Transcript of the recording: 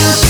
your